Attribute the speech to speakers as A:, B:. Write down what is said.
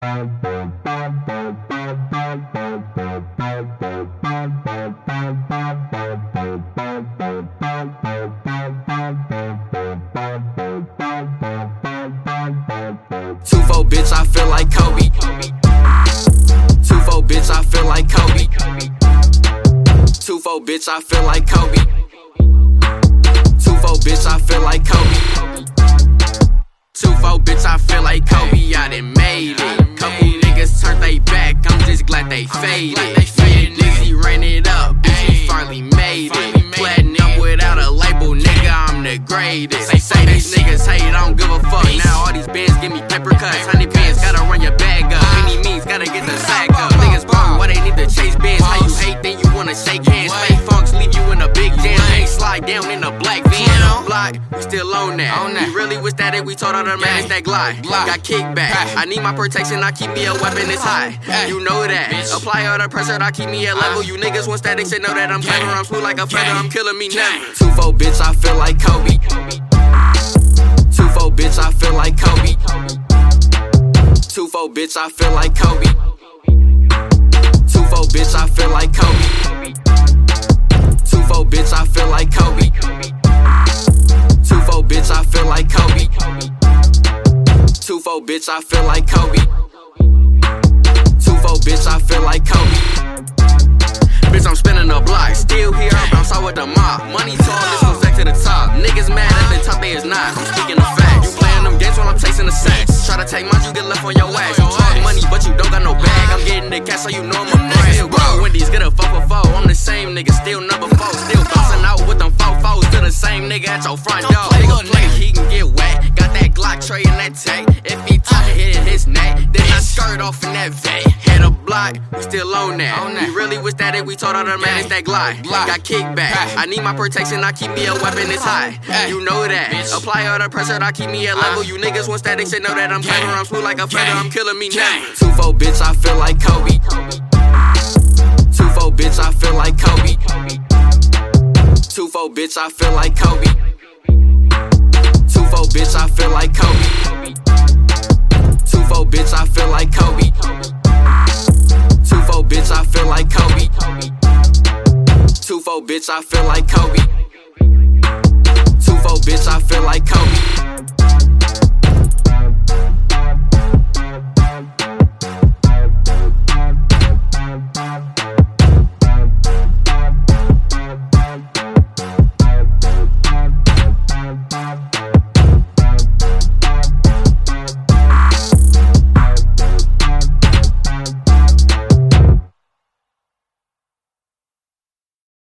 A: Two four bitch, I feel like Kobe. Two four bitch, I feel like Kobe. Two four bitch, I feel like Kobe. Two four bitch, I feel like Kobe. Two four bitch, I feel like Kobe. I done bands give me paper cuts. Honey bands, gotta run your bag up. Any means, gotta get the sack up. Niggas broke, why they need to chase bands? How you hate, then you wanna shake hands. Fake funks leave you in a big jam. Ain't slide down in a black van. Block, we still on that. We really was that it, we told all the man that glide. Got kickback. I need my protection, I keep me a weapon, it's high. You know that. Apply all the pressure, I keep me at level. You niggas want static, say know that I'm clever. I'm smooth like a feather, I'm killing me never. Two four bitch, I feel like Kobe. Bitch, I feel like Kobe. Two four bitch, I feel like Kobe. Two four bitch, I feel like Kobe. Two four bitch, I feel like Kobe. Two four bitch, I feel like Kobe. Two four bitch, I feel like Kobe. Bitch, I'm spinning the block. Still here, I bounce out with the mob. Money tall, this goes back to the top. Niggas mad at the top, they is not. I'm speaking the facts. You playing them games while I'm chasing the sacks. Take mine, you get left on your ass. You talk money, but you don't got no bag. I'm getting the cash, so you know I'm a brand. Bro, Wendy's get a four for four. I'm the same nigga, still number four. Still bouncing out with them four fours to the same nigga at your front door. Nigga play, he can get wet. Got that Glock tray in that tank. If he talk, hit his neck. Then I skirt off in that vet. Hit a block, we still on that. We really was that it, we told all the man it's that Glock. Got kickback. I need my protection, I keep me a weapon, it's high. You know that. Apply all the pressure, I keep me at level. You niggas want static, say know that I'm clever. I'm smooth like a feather, I'm killing me now. Two four bitch, I feel like Kobe. Two four bitch, I feel like Kobe. Two four bitch, I feel like Kobe. Bitch, I feel like Kobe.